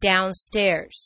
downstairs.